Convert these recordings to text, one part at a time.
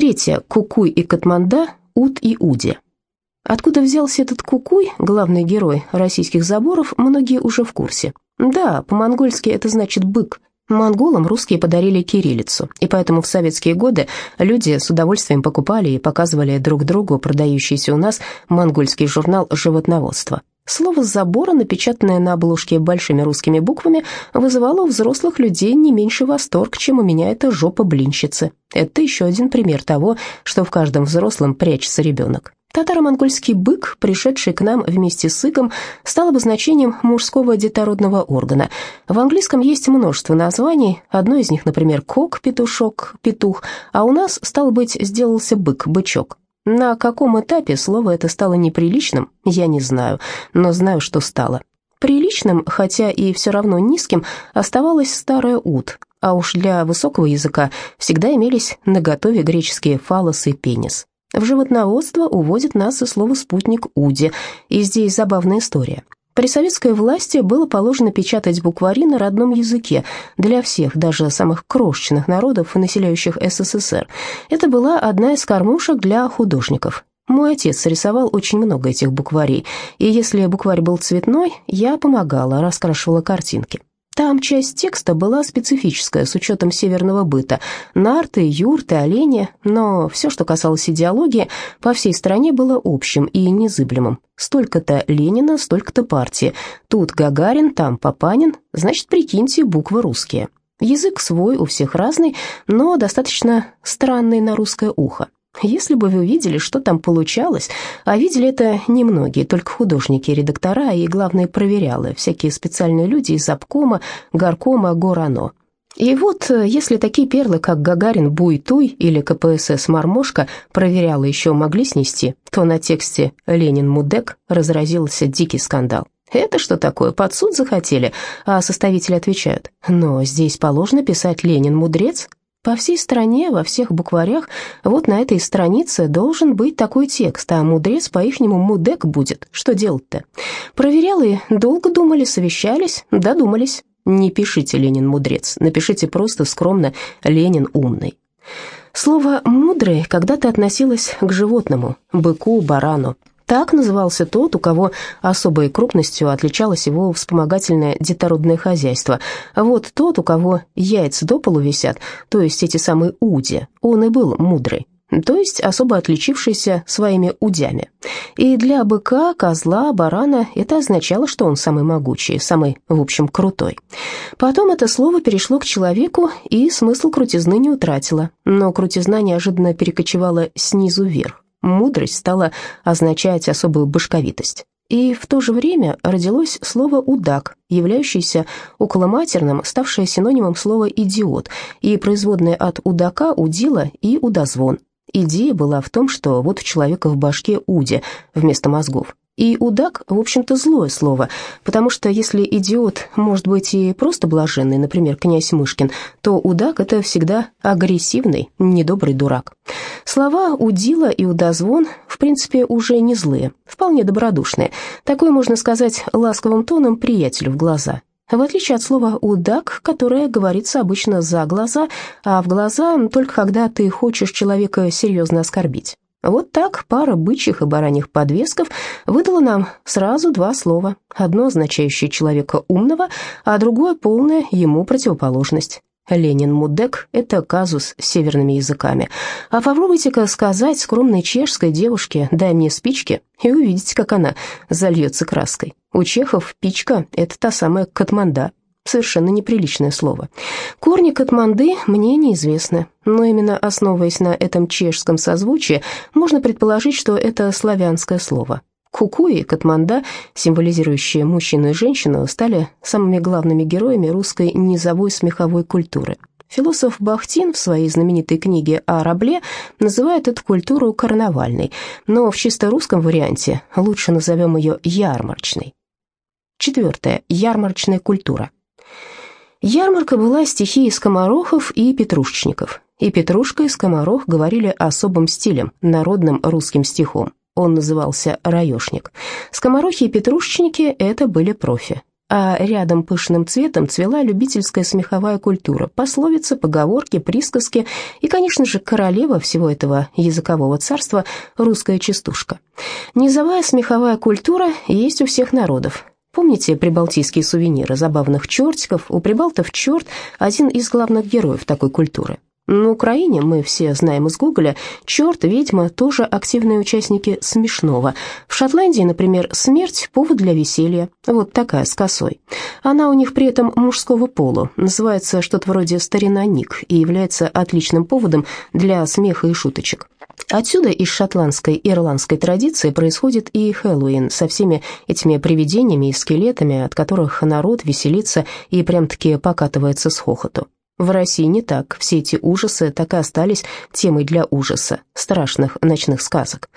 Третье. Кукуй и Катманда, Ут и Уди. Откуда взялся этот Кукуй, главный герой российских заборов, многие уже в курсе. Да, по-монгольски это значит «бык», Монголам русские подарили кириллицу, и поэтому в советские годы люди с удовольствием покупали и показывали друг другу продающийся у нас монгольский журнал «Животноводство». Слово «забора», напечатанное на обложке большими русскими буквами, вызывало у взрослых людей не меньше восторг, чем у меня это жопа блинщицы. Это еще один пример того, что в каждом взрослом прячется ребенок. Татаро-монгольский бык, пришедший к нам вместе с иком, стал обозначением мужского детородного органа. В английском есть множество названий, одно из них, например, кок, петушок, петух, а у нас, стал быть, сделался бык, бычок. На каком этапе слово это стало неприличным, я не знаю, но знаю, что стало. Приличным, хотя и все равно низким, оставалось старое «ут», а уж для высокого языка всегда имелись наготове греческие фалос и пенис. В животноводство уводит нас и слово «спутник Уди», и здесь забавная история. При советской власти было положено печатать буквари на родном языке для всех, даже самых крошечных народов, населяющих СССР. Это была одна из кормушек для художников. Мой отец рисовал очень много этих букварей, и если букварь был цветной, я помогала, раскрашивала картинки. Там часть текста была специфическая, с учетом северного быта. Нарты, юрты, олени, но все, что касалось идеологии, по всей стране было общим и незыблемым. Столько-то Ленина, столько-то партии. Тут Гагарин, там Папанин, значит, прикиньте, буквы русские. Язык свой, у всех разный, но достаточно странный на русское ухо. Если бы вы увидели, что там получалось, а видели это немногие, только художники, редактора и, главные проверялы, всякие специальные люди из обкома, горкома, горано. И вот, если такие перлы, как Гагарин, Буй-Туй или КПСС Мармошка проверялы еще могли снести, то на тексте «Ленин-Мудек» разразился дикий скандал. Это что такое, под суд захотели? А составители отвечают, но здесь положено писать «Ленин-Мудрец», по всей стране, во всех букварях, вот на этой странице должен быть такой текст, а мудрец по-ихнему мудек будет. Что делать-то? Проверялые долго думали, совещались, додумались. Не пишите «Ленин мудрец», напишите просто скромно «Ленин умный». Слово «мудрый» когда-то относилось к животному, быку, барану. Так назывался тот, у кого особой крупностью отличалось его вспомогательное детородное хозяйство. А вот тот, у кого яйца до полу висят, то есть эти самые уди, он и был мудрый то есть особо отличившийся своими удями. И для быка, козла, барана это означало, что он самый могучий, самый, в общем, крутой. Потом это слово перешло к человеку, и смысл крутизны не утратило, но крутизна неожиданно перекочевала снизу вверх мудрость стала означать особую башковитость. И в то же время родилось слово «удак», являющееся околоматерным, ставшее синонимом слова «идиот», и производное от «удака» «удила» и «удозвон». Идея была в том, что вот у человека в башке «уди» вместо мозгов. И удак, в общем-то, злое слово, потому что если идиот может быть и просто блаженный, например, князь Мышкин, то удак – это всегда агрессивный, недобрый дурак. Слова «удила» и «удозвон» в принципе уже не злые, вполне добродушные. Такое можно сказать ласковым тоном приятелю в глаза. В отличие от слова «удак», которое говорится обычно за глаза, а в глаза только когда ты хочешь человека серьезно оскорбить. Вот так пара бычьих и бараньих подвесков выдала нам сразу два слова, одно означающее человека умного, а другое полное ему противоположность. Ленин Мудек – это казус с северными языками. А попробуйте-ка сказать скромной чешской девушке «дай мне спички» и увидите, как она зальется краской. У чехов пичка – это та самая катманда, совершенно неприличное слово. Корни Катманды мне неизвестны, но именно основываясь на этом чешском созвучии, можно предположить, что это славянское слово. Куку и Катманда, символизирующие мужчину и женщину, стали самыми главными героями русской низовой смеховой культуры. Философ Бахтин в своей знаменитой книге о рабле называет эту культуру карнавальной, но в чисто русском варианте лучше назовем ее ярмарочной. Четвертое. Ярмарочная культура. Ярмарка была стихией скоморохов и петрушечников. И Петрушка, и Скоморох говорили особым стилем, народным русским стихом. Он назывался «раешник». Скоморохи и петрушечники – это были профи. а рядом пышным цветом цвела любительская смеховая культура, пословицы, поговорки, присказки и, конечно же, королева всего этого языкового царства – русская частушка. Низовая смеховая культура есть у всех народов. Помните прибалтийские сувениры забавных чертиков? У прибалтов черт – один из главных героев такой культуры – на Украине, мы все знаем из Гугля, черт, ведьма тоже активные участники смешного. В Шотландии, например, смерть – повод для веселья. Вот такая, с косой. Она у них при этом мужского пола, называется что-то вроде «старина Ник» и является отличным поводом для смеха и шуточек. Отсюда из шотландской и ирландской традиции происходит и Хэллоуин со всеми этими привидениями и скелетами, от которых народ веселится и прям-таки покатывается с хохоту. В России не так. Все эти ужасы так и остались темой для ужаса, страшных ночных сказок.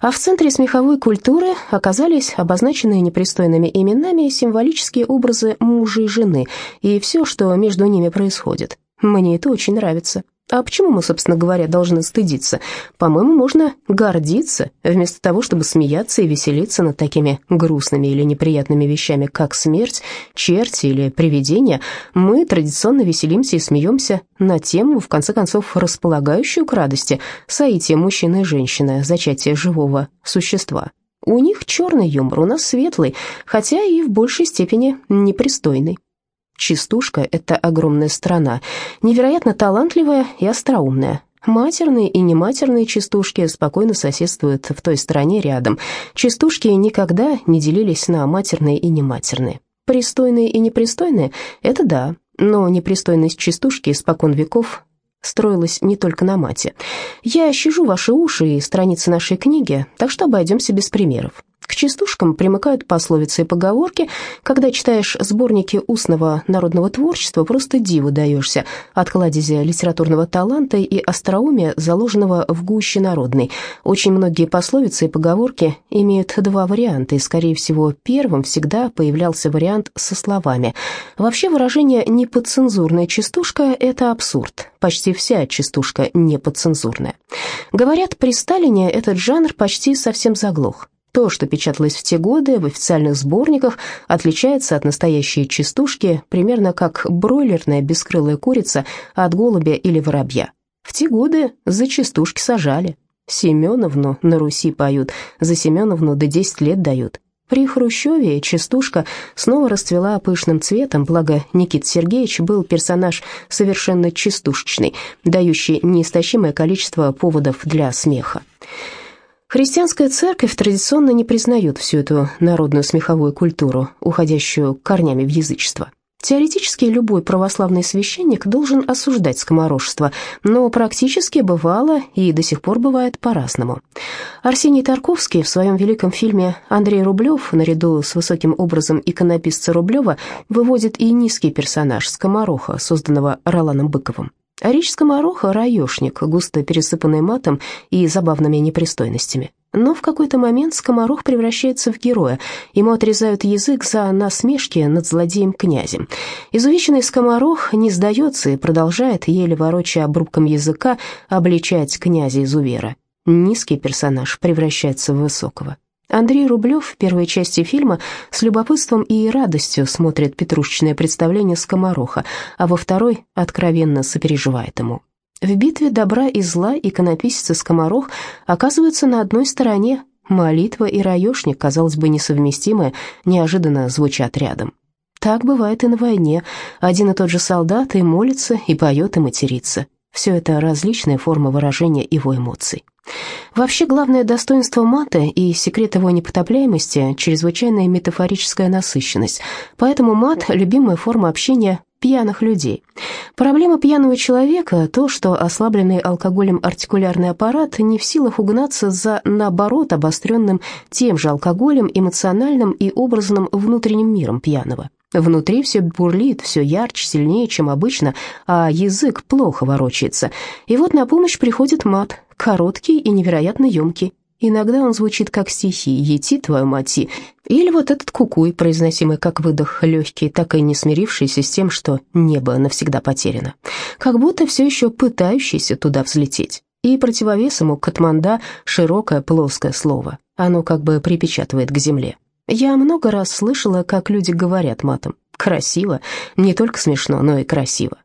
А в центре смеховой культуры оказались обозначенные непристойными именами символические образы мужа и жены и все, что между ними происходит. Мне это очень нравится. А почему мы, собственно говоря, должны стыдиться? По-моему, можно гордиться, вместо того, чтобы смеяться и веселиться над такими грустными или неприятными вещами, как смерть, черти или привидения. Мы традиционно веселимся и смеемся на тему, в конце концов, располагающую к радости, соитие мужчины и женщины, зачатие живого существа. У них черный юмор, у нас светлый, хотя и в большей степени непристойный. Частушка — это огромная страна, невероятно талантливая и остроумная. Матерные и нематерные частушки спокойно соседствуют в той стране рядом. Частушки никогда не делились на матерные и нематерные. Пристойные и непристойные — это да, но непристойность частушки испокон веков строилась не только на мате. Я щажу ваши уши и страницы нашей книги, так что обойдемся без примеров. К частушкам примыкают пословицы и поговорки. Когда читаешь сборники устного народного творчества, просто диву даешься от кладезя литературного таланта и остроумия, заложенного в гуще народной. Очень многие пословицы и поговорки имеют два варианта, и, скорее всего, первым всегда появлялся вариант со словами. Вообще выражение «неподцензурная частушка» — это абсурд. Почти вся частушка неподцензурная. Говорят, при Сталине этот жанр почти совсем заглох. То, что печаталось в те годы в официальных сборниках, отличается от настоящей частушки, примерно как бройлерная бескрылая курица от голубя или воробья. В те годы за частушки сажали. Семеновну на Руси поют, за Семеновну до 10 лет дают. При Хрущеве частушка снова расцвела пышным цветом, благо Никит Сергеевич был персонаж совершенно частушечный, дающий неистощимое количество поводов для смеха. Христианская церковь традиционно не признает всю эту народную смеховую культуру, уходящую корнями в язычество. Теоретически любой православный священник должен осуждать скоморошество, но практически бывало и до сих пор бывает по-разному. Арсений Тарковский в своем великом фильме «Андрей Рублев» наряду с высоким образом иконописца Рублева выводит и низкий персонаж скомороха, созданного Роланом Быковым. А речь скомороха – раешник, густо пересыпанный матом и забавными непристойностями. Но в какой-то момент скоморох превращается в героя. Ему отрезают язык за насмешки над злодеем-князем. Изувеченный скоморох не сдается и продолжает, еле ворочая обрубком языка, обличать князя-изувера. Низкий персонаж превращается в высокого. Андрей Рублев в первой части фильма с любопытством и радостью смотрит петрушечное представление скомороха, а во второй откровенно сопереживает ему. В битве добра и зла иконописец и скоморох оказываются на одной стороне. Молитва и раешник, казалось бы, несовместимые, неожиданно звучат рядом. Так бывает и на войне. Один и тот же солдат и молится, и поет, и матерится. Все это различные формы выражения его эмоций. Вообще, главное достоинство мата и секрет его непотопляемости – чрезвычайная метафорическая насыщенность. Поэтому мат – любимая форма общения пьяных людей. Проблема пьяного человека – то, что ослабленный алкоголем артикулярный аппарат не в силах угнаться за, наоборот, обостренным тем же алкоголем, эмоциональным и образным внутренним миром пьяного. Внутри все бурлит, все ярче, сильнее, чем обычно, а язык плохо ворочается. И вот на помощь приходит мат, короткий и невероятно емкий. Иногда он звучит как стихи «Ети, твою мати», или вот этот кукуй, произносимый как выдох легкий, так и не смирившийся с тем, что небо навсегда потеряно, как будто все еще пытающийся туда взлететь. И противовес ему катманда широкое плоское слово, оно как бы припечатывает к земле. Я много раз слышала, как люди говорят матом. Красиво, не только смешно, но и красиво.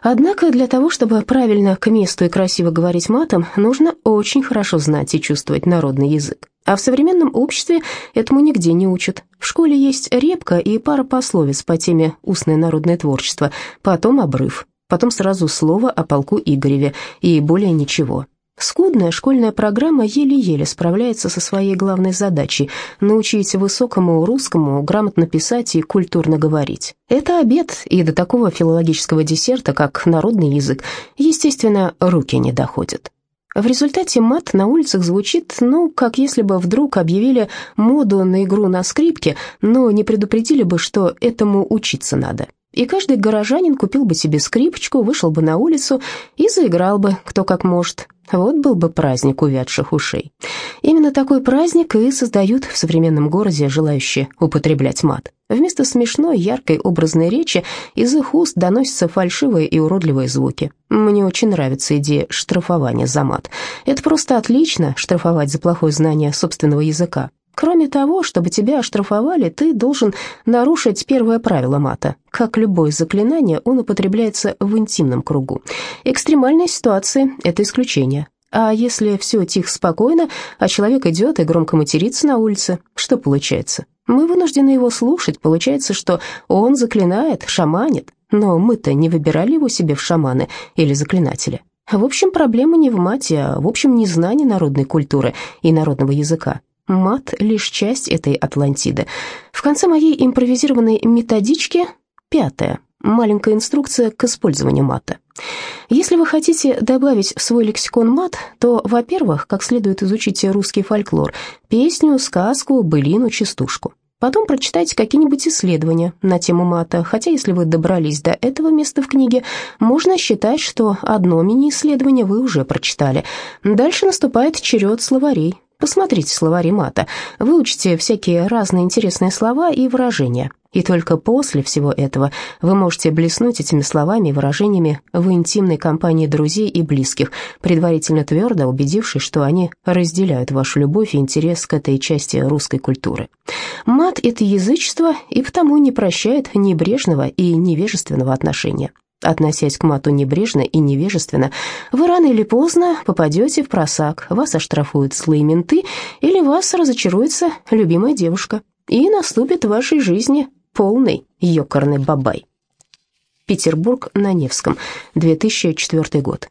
Однако для того, чтобы правильно к месту и красиво говорить матом, нужно очень хорошо знать и чувствовать народный язык. А в современном обществе этому нигде не учат. В школе есть репка и пара пословиц по теме «устное народное творчество», потом обрыв, потом сразу слово о полку Игореве и более ничего. Скудная школьная программа еле-еле справляется со своей главной задачей – научить высокому русскому грамотно писать и культурно говорить. Это обед, и до такого филологического десерта, как народный язык, естественно, руки не доходят. В результате мат на улицах звучит, ну, как если бы вдруг объявили моду на игру на скрипке, но не предупредили бы, что этому учиться надо. И каждый горожанин купил бы себе скрипочку, вышел бы на улицу и заиграл бы, кто как может. Вот был бы праздник увядших ушей. Именно такой праздник и создают в современном городе желающие употреблять мат. Вместо смешной, яркой, образной речи из их уст доносятся фальшивые и уродливые звуки. Мне очень нравится идея штрафования за мат. Это просто отлично, штрафовать за плохое знание собственного языка. Кроме того, чтобы тебя оштрафовали, ты должен нарушить первое правило мата. Как любое заклинание, он употребляется в интимном кругу. Экстремальные ситуации – это исключение. А если все тихо, спокойно, а человек идет и громко матерится на улице, что получается? Мы вынуждены его слушать, получается, что он заклинает, шаманит, но мы-то не выбирали его себе в шаманы или заклинатели. В общем, проблема не в мате, а в общем незнании народной культуры и народного языка. Мат — лишь часть этой Атлантиды. В конце моей импровизированной методички пятая, маленькая инструкция к использованию мата. Если вы хотите добавить в свой лексикон мат, то, во-первых, как следует изучите русский фольклор, песню, сказку, былину, частушку. Потом прочитайте какие-нибудь исследования на тему мата, хотя если вы добрались до этого места в книге, можно считать, что одно мини-исследование вы уже прочитали. Дальше наступает черед словарей, Посмотрите словари мата, выучите всякие разные интересные слова и выражения. И только после всего этого вы можете блеснуть этими словами и выражениями в интимной компании друзей и близких, предварительно твердо убедившись, что они разделяют вашу любовь и интерес к этой части русской культуры. Мат – это язычество и потому не прощает небрежного и невежественного отношения. Относясь к мату небрежно и невежественно, вы рано или поздно попадете в просак, вас оштрафуют злые менты или вас разочаруется любимая девушка, и наступит в вашей жизни полный ёкарный бабай. Петербург на Невском, 2004 год.